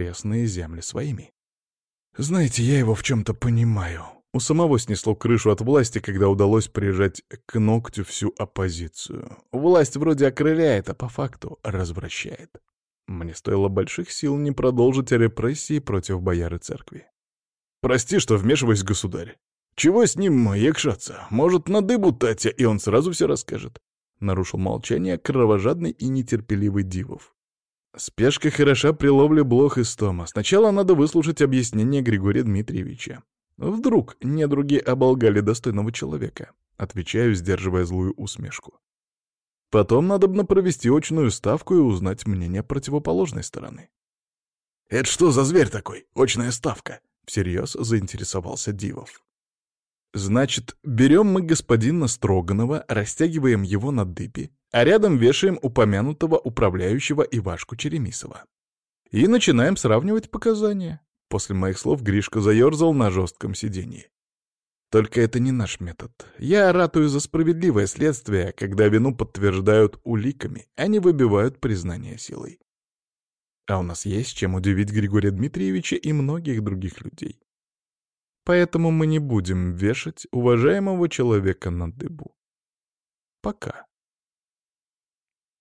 окрестные земли своими. Знаете, я его в чем-то понимаю. У самого снесло крышу от власти, когда удалось прижать к ногтю всю оппозицию. Власть вроде окрыляет, а по факту развращает. Мне стоило больших сил не продолжить репрессии против бояры церкви. «Прости, что вмешиваюсь, государь. Чего с ним якшаться? Может, на дыбу Татя, и он сразу все расскажет?» Нарушил молчание кровожадный и нетерпеливый Дивов. Спешка хороша при ловле блох из тома. Сначала надо выслушать объяснение Григория Дмитриевича. Вдруг недруги оболгали достойного человека. Отвечаю, сдерживая злую усмешку. Потом надо бы провести очную ставку и узнать мнение противоположной стороны. «Это что за зверь такой? Очная ставка?» — всерьез заинтересовался Дивов. «Значит, берем мы господина Строганова, растягиваем его на дыбе, а рядом вешаем упомянутого управляющего Ивашку Черемисова. И начинаем сравнивать показания. После моих слов Гришка заерзал на жестком сиденье. Только это не наш метод. Я ратую за справедливое следствие, когда вину подтверждают уликами, а не выбивают признание силой. А у нас есть чем удивить Григория Дмитриевича и многих других людей. Поэтому мы не будем вешать уважаемого человека на дыбу. Пока.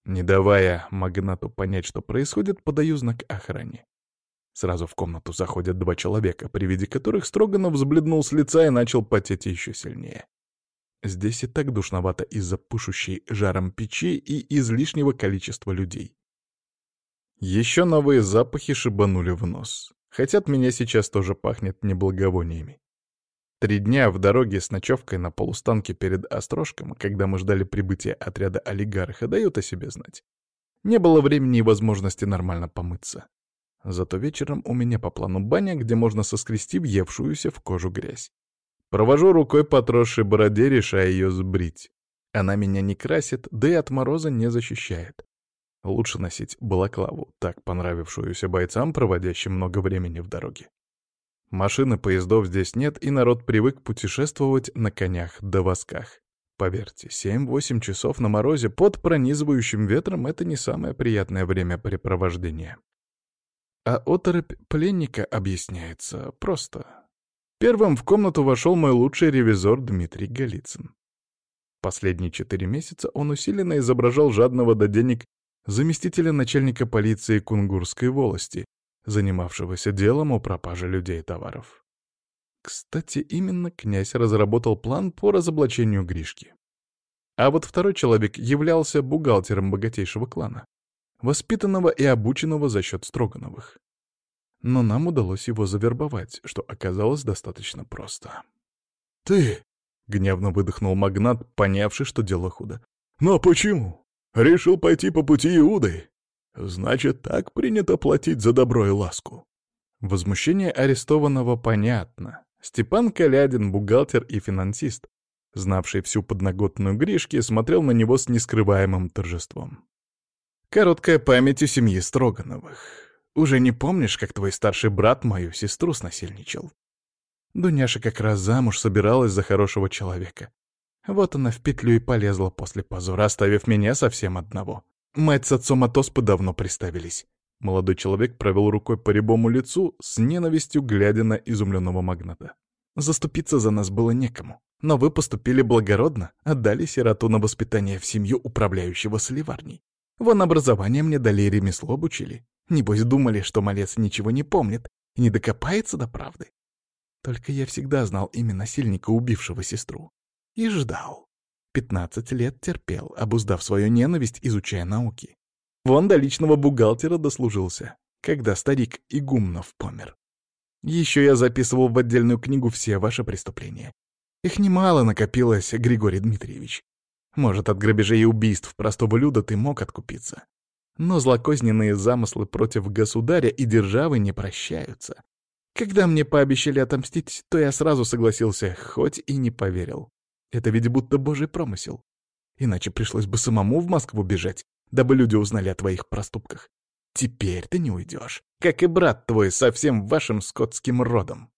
Не давая магнату понять, что происходит, подаю знак охране. Сразу в комнату заходят два человека, при виде которых Строганов взбледнул с лица и начал потеть еще сильнее. Здесь и так душновато из-за пышущей жаром печи и излишнего количества людей. Еще новые запахи шибанули в нос. Хотят меня сейчас тоже пахнет неблаговониями. Три дня в дороге с ночевкой на полустанке перед Острожком, когда мы ждали прибытия отряда олигарха, дают о себе знать. Не было времени и возможности нормально помыться. Зато вечером у меня по плану баня, где можно соскрести въевшуюся в кожу грязь. Провожу рукой по отросшей бороде, решая ее сбрить. Она меня не красит, да и от мороза не защищает. Лучше носить балаклаву, так понравившуюся бойцам, проводящим много времени в дороге. Машин и поездов здесь нет, и народ привык путешествовать на конях да восках. Поверьте, 7-8 часов на морозе под пронизывающим ветром — это не самое приятное времяпрепровождение. А оторопь пленника объясняется просто. Первым в комнату вошел мой лучший ревизор Дмитрий Голицын. Последние четыре месяца он усиленно изображал жадного до денег заместителя начальника полиции Кунгурской волости, занимавшегося делом о пропаже людей и товаров. Кстати, именно князь разработал план по разоблачению Гришки. А вот второй человек являлся бухгалтером богатейшего клана воспитанного и обученного за счет Строгановых. Но нам удалось его завербовать, что оказалось достаточно просто. «Ты!» — гневно выдохнул магнат, понявший, что дело худо. «Но почему? Решил пойти по пути Иуды? Значит, так принято платить за добро и ласку». Возмущение арестованного понятно. Степан Калядин, бухгалтер и финансист, знавший всю подноготную Гришки, смотрел на него с нескрываемым торжеством. Короткая память у семьи Строгановых. Уже не помнишь, как твой старший брат мою сестру снасильничал? Дуняша как раз замуж собиралась за хорошего человека. Вот она в петлю и полезла после позора, оставив меня совсем одного. Мать с отцом от оспы давно приставились. Молодой человек провел рукой по рябому лицу, с ненавистью глядя на изумленного магната. Заступиться за нас было некому. Но вы поступили благородно, отдали сироту на воспитание в семью управляющего сливарней. Вон образование мне дали и ремесло обучили. Небось, думали, что малец ничего не помнит и не докопается до правды. Только я всегда знал имя насильника, убившего сестру. И ждал. Пятнадцать лет терпел, обуздав свою ненависть, изучая науки. Вон до личного бухгалтера дослужился, когда старик Игумнов помер. Еще я записывал в отдельную книгу все ваши преступления. Их немало накопилось, Григорий Дмитриевич. Может, от грабежей и убийств простого люда ты мог откупиться. Но злокозненные замыслы против государя и державы не прощаются. Когда мне пообещали отомстить, то я сразу согласился, хоть и не поверил. Это ведь будто божий промысел. Иначе пришлось бы самому в Москву бежать, дабы люди узнали о твоих проступках. Теперь ты не уйдешь, как и брат твой со всем вашим скотским родом.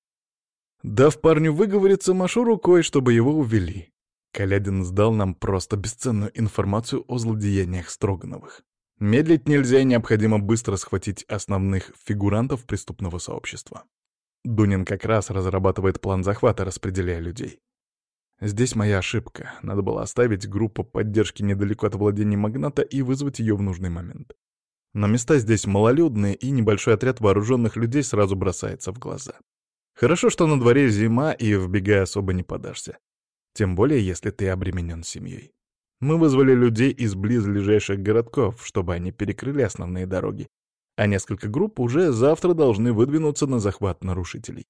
Дав парню выговориться, машу рукой, чтобы его увели. Калядин сдал нам просто бесценную информацию о злодеяниях Строгановых. Медлить нельзя и необходимо быстро схватить основных фигурантов преступного сообщества. Дунин как раз разрабатывает план захвата, распределяя людей. Здесь моя ошибка. Надо было оставить группу поддержки недалеко от владения магната и вызвать ее в нужный момент. Но места здесь малолюдные, и небольшой отряд вооруженных людей сразу бросается в глаза. Хорошо, что на дворе зима, и в бега особо не подашься. Тем более, если ты обременен семьей. Мы вызвали людей из близлежащих городков, чтобы они перекрыли основные дороги, а несколько групп уже завтра должны выдвинуться на захват нарушителей.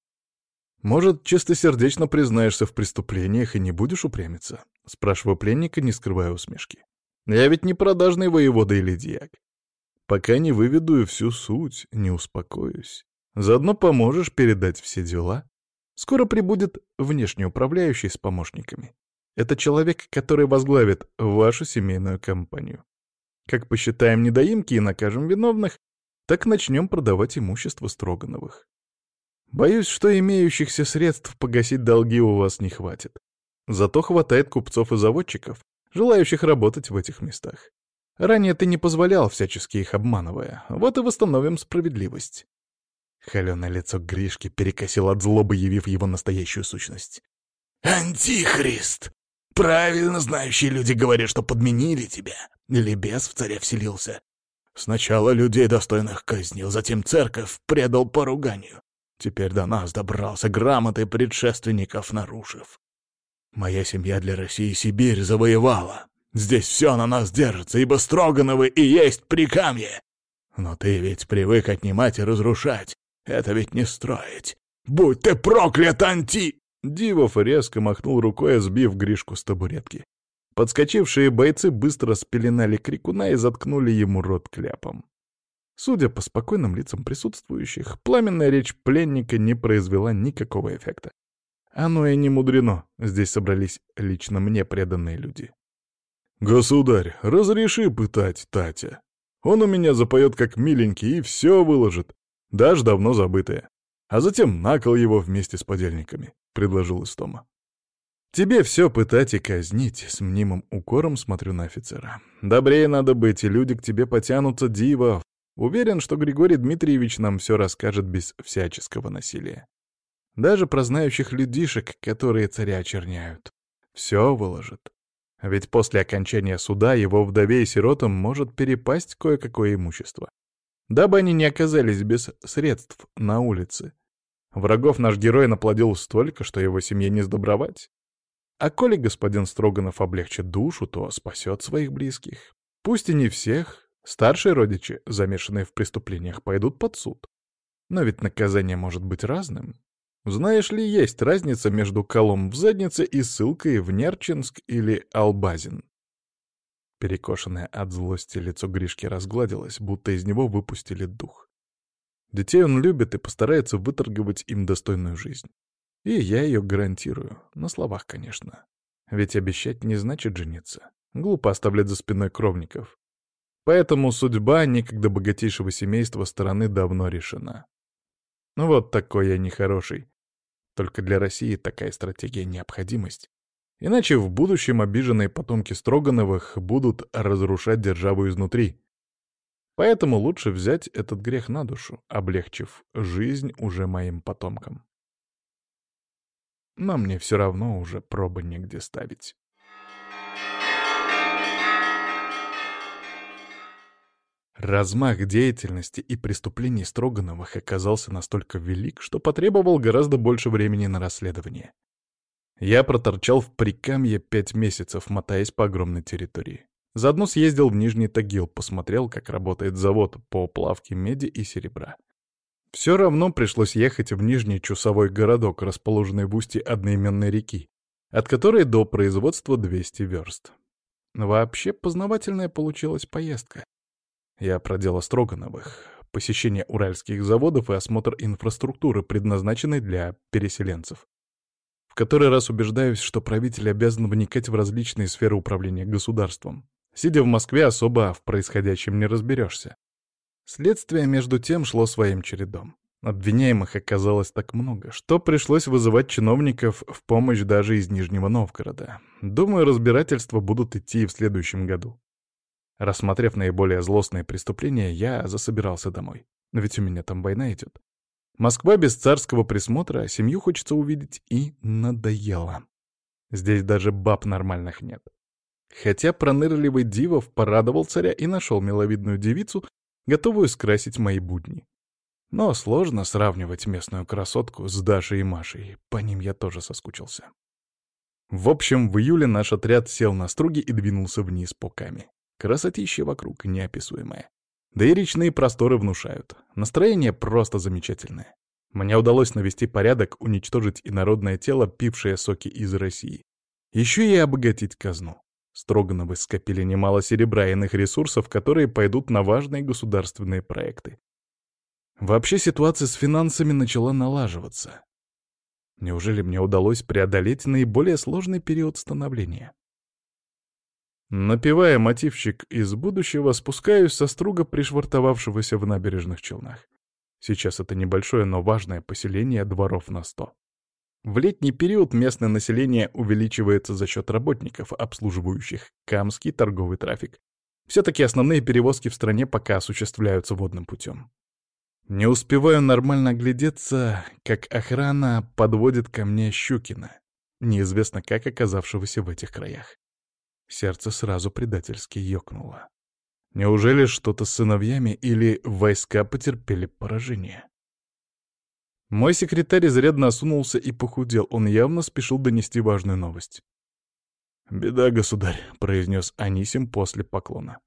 «Может, чистосердечно признаешься в преступлениях и не будешь упрямиться?» — спрашиваю пленника, не скрывая усмешки. «Я ведь не продажный воевода или дьяк. Пока не выведу всю суть, не успокоюсь. Заодно поможешь передать все дела. Скоро прибудет внешний управляющий с помощниками. Это человек, который возглавит вашу семейную компанию. Как посчитаем недоимки и накажем виновных, так начнем продавать имущество Строгановых. Боюсь, что имеющихся средств погасить долги у вас не хватит. Зато хватает купцов и заводчиков, желающих работать в этих местах. Ранее ты не позволял, всячески их обманывая. Вот и восстановим справедливость. Холеное лицо Гришки перекосило от злобы, явив его настоящую сущность. «Антихрист! Правильно знающие люди говорят, что подменили тебя. Или в царя вселился. Сначала людей достойных казнил, затем церковь предал поруганию. Теперь до нас добрался грамотой предшественников нарушив. Моя семья для России Сибирь завоевала. Здесь все на нас держится, ибо Строгановы и есть прикамье. Но ты ведь привык отнимать и разрушать. Это ведь не строить. Будь ты проклят, Анти!» Дивов резко махнул рукой, сбив Гришку с табуретки. Подскочившие бойцы быстро спеленали крикуна и заткнули ему рот кляпом. Судя по спокойным лицам присутствующих, пламенная речь пленника не произвела никакого эффекта. Оно и не мудрено, здесь собрались лично мне преданные люди. «Государь, разреши пытать Татя. Он у меня запоет как миленький и все выложит, даже давно забытое. А затем накол его вместе с подельниками», — предложил Истома. «Тебе все пытать и казнить», — с мнимым укором смотрю на офицера. «Добрее надо быть, и люди к тебе потянутся, дива, Уверен, что Григорий Дмитриевич нам все расскажет без всяческого насилия. Даже про знающих людишек, которые царя очерняют. Все выложит. Ведь после окончания суда его вдове и сиротам может перепасть кое-какое имущество. Дабы они не оказались без средств на улице. Врагов наш герой наплодил столько, что его семье не сдобровать. А коли господин Строганов облегчит душу, то спасет своих близких. Пусть и не всех, Старшие родичи, замешанные в преступлениях, пойдут под суд. Но ведь наказание может быть разным. Знаешь ли, есть разница между колом в заднице и ссылкой в Нерчинск или Албазин? Перекошенное от злости лицо Гришки разгладилось, будто из него выпустили дух. Детей он любит и постарается выторговать им достойную жизнь. И я ее гарантирую, на словах, конечно. Ведь обещать не значит жениться. Глупо оставлять за спиной кровников. Поэтому судьба некогда богатейшего семейства стороны давно решена. Ну вот такой я нехороший. Только для России такая стратегия — необходимость. Иначе в будущем обиженные потомки Строгановых будут разрушать державу изнутри. Поэтому лучше взять этот грех на душу, облегчив жизнь уже моим потомкам. Но мне все равно уже пробы негде ставить. Размах деятельности и преступлений Строгановых оказался настолько велик, что потребовал гораздо больше времени на расследование. Я проторчал в Прикамье пять месяцев, мотаясь по огромной территории. Заодно съездил в Нижний Тагил, посмотрел, как работает завод по плавке меди и серебра. Все равно пришлось ехать в Нижний Чусовой городок, расположенный в устье одноименной реки, от которой до производства 200 верст. Вообще познавательная получилась поездка. Я про дело Строгановых, посещение уральских заводов и осмотр инфраструктуры, предназначенной для переселенцев. В который раз убеждаюсь, что правитель обязан вникать в различные сферы управления государством. Сидя в Москве, особо в происходящем не разберешься. Следствие, между тем, шло своим чередом. Обвиняемых оказалось так много, что пришлось вызывать чиновников в помощь даже из Нижнего Новгорода. Думаю, разбирательства будут идти и в следующем году. Рассмотрев наиболее злостные преступления, я засобирался домой. Ведь у меня там война идет. Москва без царского присмотра, семью хочется увидеть и надоело. Здесь даже баб нормальных нет. Хотя пронырливый Дивов порадовал царя и нашел миловидную девицу, готовую скрасить мои будни. Но сложно сравнивать местную красотку с Дашей и Машей, по ним я тоже соскучился. В общем, в июле наш отряд сел на струги и двинулся вниз по Каме. Красотища вокруг неописуемая. Да и речные просторы внушают. Настроение просто замечательное. Мне удалось навести порядок, уничтожить инородное тело, пившее соки из России. Еще и обогатить казну. Строгановы скопили немало серебра и иных ресурсов, которые пойдут на важные государственные проекты. Вообще ситуация с финансами начала налаживаться. Неужели мне удалось преодолеть наиболее сложный период становления? Напевая мотивчик из будущего, спускаюсь со струга пришвартовавшегося в набережных Челнах. Сейчас это небольшое, но важное поселение дворов на сто. В летний период местное население увеличивается за счет работников, обслуживающих камский торговый трафик. Все-таки основные перевозки в стране пока осуществляются водным путем. Не успеваю нормально оглядеться, как охрана подводит ко мне Щукина, неизвестно как оказавшегося в этих краях. Сердце сразу предательски ёкнуло. Неужели что-то с сыновьями или войска потерпели поражение? Мой секретарь изрядно осунулся и похудел, он явно спешил донести важную новость. «Беда, государь», — произнес Анисим после поклона.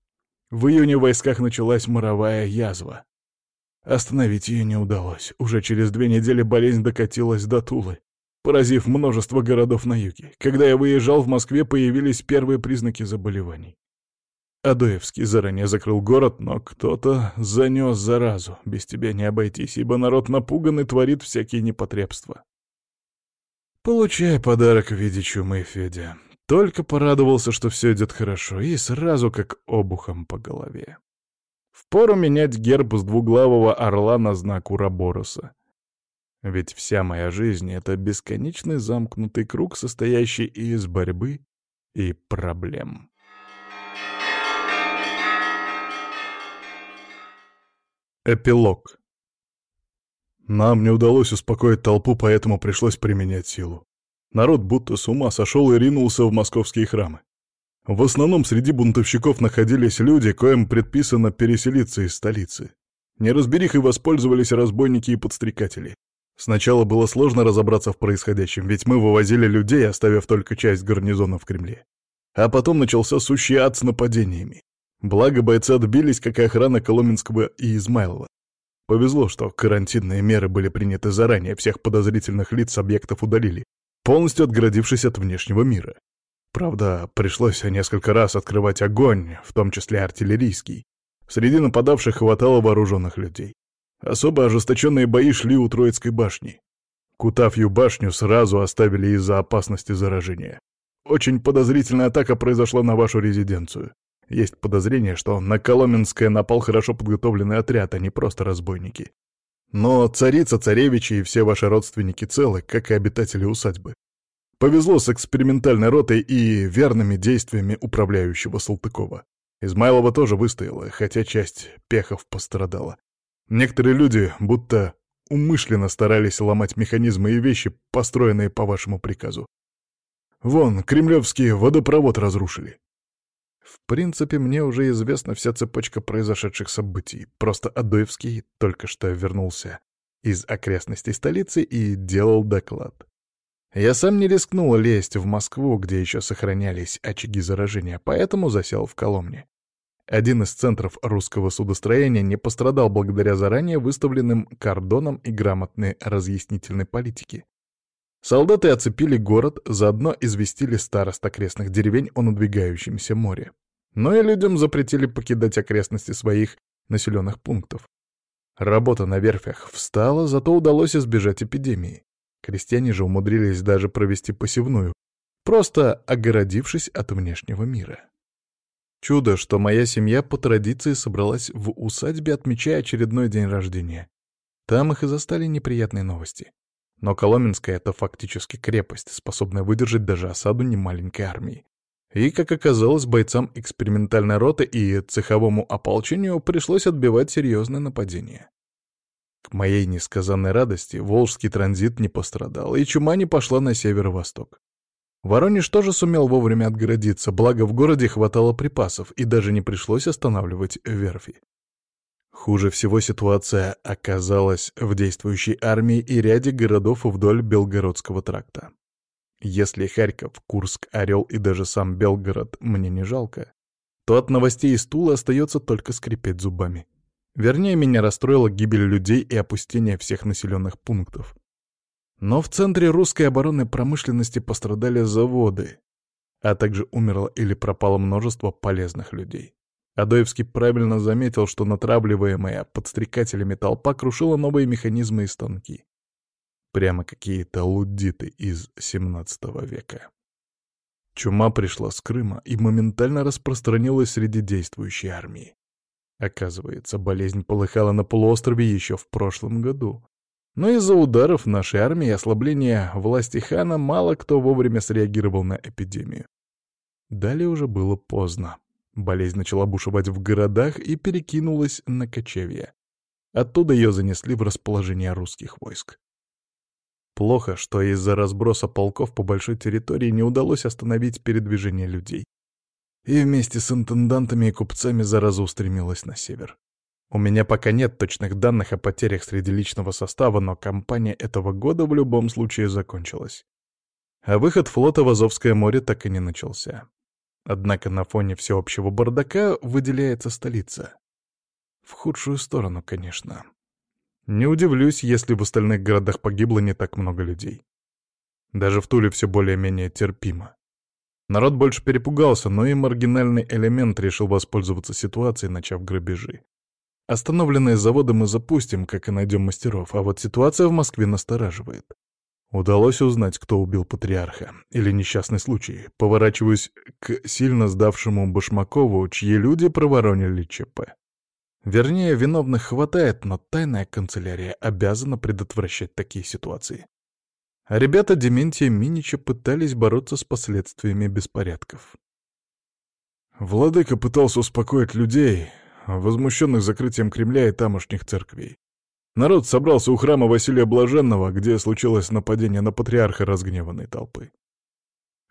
«В июне в войсках началась моровая язва. Остановить ее не удалось. Уже через две недели болезнь докатилась до Тулы поразив множество городов на юге. Когда я выезжал, в Москве появились первые признаки заболеваний. Адоевский заранее закрыл город, но кто-то занес заразу. Без тебя не обойтись, ибо народ напуган и творит всякие непотребства. Получай подарок в виде чумы, Федя. Только порадовался, что все идет хорошо, и сразу как обухом по голове. Впору менять герб с двуглавого орла на знак Урабороса. Ведь вся моя жизнь — это бесконечный замкнутый круг, состоящий из борьбы и проблем. Эпилог. Нам не удалось успокоить толпу, поэтому пришлось применять силу. Народ будто с ума сошел и ринулся в московские храмы. В основном среди бунтовщиков находились люди, коим предписано переселиться из столицы. Неразберихой воспользовались разбойники и подстрекатели. Сначала было сложно разобраться в происходящем, ведь мы вывозили людей, оставив только часть гарнизона в Кремле. А потом начался сущий ад с нападениями. Благо бойцы отбились, как и охрана Коломенского и Измайлова. Повезло, что карантинные меры были приняты заранее, всех подозрительных лиц с объектов удалили, полностью отгородившись от внешнего мира. Правда, пришлось несколько раз открывать огонь, в том числе артиллерийский. Среди нападавших хватало вооруженных людей. Особо ожесточенные бои шли у Троицкой башни. Кутавью башню сразу оставили из-за опасности заражения. Очень подозрительная атака произошла на вашу резиденцию. Есть подозрение, что на Коломенское напал хорошо подготовленный отряд, а не просто разбойники. Но царица, царевичи и все ваши родственники целы, как и обитатели усадьбы. Повезло с экспериментальной ротой и верными действиями управляющего Салтыкова. Измайлова тоже выстояла, хотя часть пехов пострадала. Некоторые люди будто умышленно старались ломать механизмы и вещи, построенные по вашему приказу. Вон, кремлевский водопровод разрушили. В принципе, мне уже известна вся цепочка произошедших событий. Просто Адоевский только что вернулся из окрестностей столицы и делал доклад. Я сам не рискнул лезть в Москву, где еще сохранялись очаги заражения, поэтому засел в Коломне. Один из центров русского судостроения не пострадал благодаря заранее выставленным кордонам и грамотной разъяснительной политике. Солдаты оцепили город, заодно известили старост окрестных деревень о надвигающемся море. Но и людям запретили покидать окрестности своих населенных пунктов. Работа на верфях встала, зато удалось избежать эпидемии. Крестьяне же умудрились даже провести посевную, просто огородившись от внешнего мира. Чудо, что моя семья по традиции собралась в усадьбе, отмечая очередной день рождения. Там их и застали неприятные новости. Но Коломенская — это фактически крепость, способная выдержать даже осаду немаленькой армии. И, как оказалось, бойцам экспериментальной роты и цеховому ополчению пришлось отбивать серьезное нападение. К моей несказанной радости Волжский транзит не пострадал, и чума не пошла на северо-восток. Воронеж тоже сумел вовремя отгородиться, благо в городе хватало припасов, и даже не пришлось останавливать верфи. Хуже всего ситуация оказалась в действующей армии и ряде городов вдоль Белгородского тракта. Если Харьков, Курск, Орел и даже сам Белгород мне не жалко, то от новостей из Тула остается только скрипеть зубами. Вернее, меня расстроила гибель людей и опустение всех населенных пунктов. Но в центре русской оборонной промышленности пострадали заводы, а также умерло или пропало множество полезных людей. Адоевский правильно заметил, что натравливаемая подстрекателями толпа крушила новые механизмы и станки. Прямо какие-то лудиты из 17 века. Чума пришла с Крыма и моментально распространилась среди действующей армии. Оказывается, болезнь полыхала на полуострове еще в прошлом году. Но из-за ударов нашей армии и ослабления власти хана мало кто вовремя среагировал на эпидемию. Далее уже было поздно. Болезнь начала бушевать в городах и перекинулась на кочевья. Оттуда ее занесли в расположение русских войск. Плохо, что из-за разброса полков по большой территории не удалось остановить передвижение людей. И вместе с интендантами и купцами зараза устремилась на север. У меня пока нет точных данных о потерях среди личного состава, но кампания этого года в любом случае закончилась. А выход флота в Азовское море так и не начался. Однако на фоне всеобщего бардака выделяется столица. В худшую сторону, конечно. Не удивлюсь, если в остальных городах погибло не так много людей. Даже в Туле все более-менее терпимо. Народ больше перепугался, но и маргинальный элемент решил воспользоваться ситуацией, начав грабежи. Остановленные заводы мы запустим, как и найдем мастеров, а вот ситуация в Москве настораживает. Удалось узнать, кто убил патриарха, или несчастный случай. Поворачиваюсь к сильно сдавшему Башмакову, чьи люди проворонили ЧП. Вернее, виновных хватает, но тайная канцелярия обязана предотвращать такие ситуации. А ребята Дементия Минича пытались бороться с последствиями беспорядков. Владыка пытался успокоить людей, возмущенных закрытием Кремля и тамошних церквей. Народ собрался у храма Василия Блаженного, где случилось нападение на патриарха разгневанной толпы.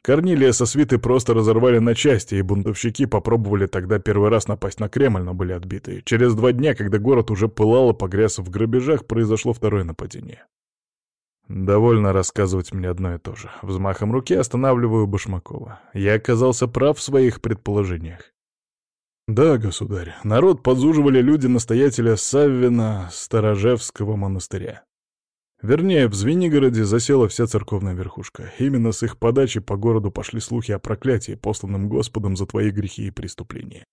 Корнилия со свиты просто разорвали на части, и бунтовщики попробовали тогда первый раз напасть на Кремль, но были отбиты. Через два дня, когда город уже пылал и погряз в грабежах, произошло второе нападение. Довольно рассказывать мне одно и то же. Взмахом руки останавливаю Башмакова. Я оказался прав в своих предположениях. Да, государь, народ подзуживали люди настоятеля Саввина Старожевского монастыря. Вернее, в Звенигороде засела вся церковная верхушка. Именно с их подачи по городу пошли слухи о проклятии, посланном Господом за твои грехи и преступления.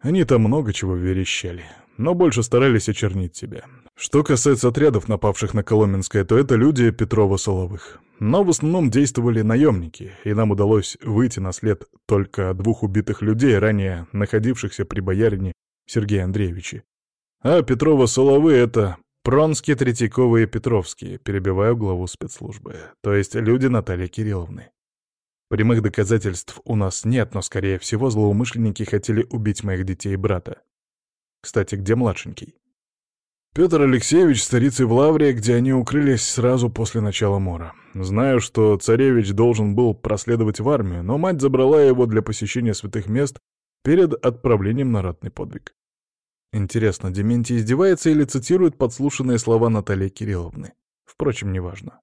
Они там много чего верещали, но больше старались очернить тебя. Что касается отрядов, напавших на Коломенское, то это люди Петрова-Соловых. Но в основном действовали наемники, и нам удалось выйти на след только двух убитых людей, ранее находившихся при боярине Сергея Андреевиче. А Петрова-Соловы — это Пронские, Третьяковы и Петровские, перебиваю главу спецслужбы, то есть люди Натальи Кирилловны. Прямых доказательств у нас нет, но, скорее всего, злоумышленники хотели убить моих детей и брата. Кстати, где младшенький? Петр Алексеевич с в Лавре, где они укрылись сразу после начала мора. Знаю, что царевич должен был проследовать в армию, но мать забрала его для посещения святых мест перед отправлением на ратный подвиг. Интересно, Дементий издевается или цитирует подслушанные слова Натальи Кирилловны? Впрочем, неважно.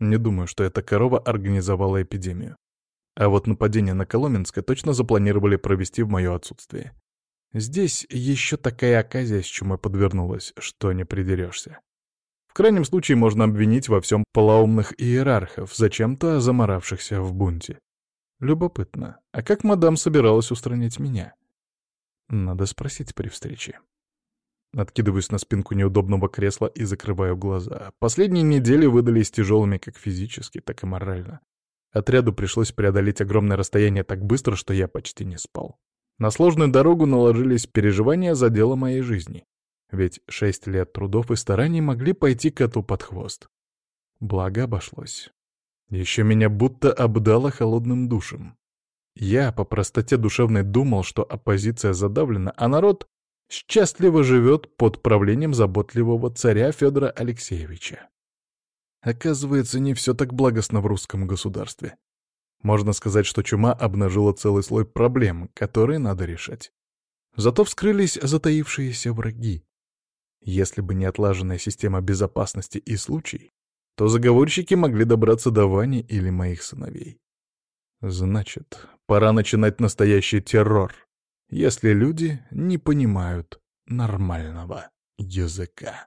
Не думаю, что эта корова организовала эпидемию. А вот нападение на Коломенское точно запланировали провести в мое отсутствие. Здесь еще такая оказия с чумой подвернулась, что не придерешься. В крайнем случае можно обвинить во всем полоумных иерархов, зачем-то заморавшихся в бунте. Любопытно, а как мадам собиралась устранить меня? Надо спросить при встрече. Откидываюсь на спинку неудобного кресла и закрываю глаза. Последние недели выдались тяжелыми как физически, так и морально. Отряду пришлось преодолеть огромное расстояние так быстро, что я почти не спал. На сложную дорогу наложились переживания за дело моей жизни. Ведь шесть лет трудов и стараний могли пойти коту под хвост. Благо обошлось. Еще меня будто обдало холодным душем. Я по простоте душевной думал, что оппозиция задавлена, а народ счастливо живет под правлением заботливого царя Федора Алексеевича. Оказывается, не все так благостно в русском государстве. Можно сказать, что чума обнажила целый слой проблем, которые надо решать. Зато вскрылись затаившиеся враги. Если бы не отлаженная система безопасности и случай, то заговорщики могли добраться до Вани или моих сыновей. Значит, пора начинать настоящий террор, если люди не понимают нормального языка.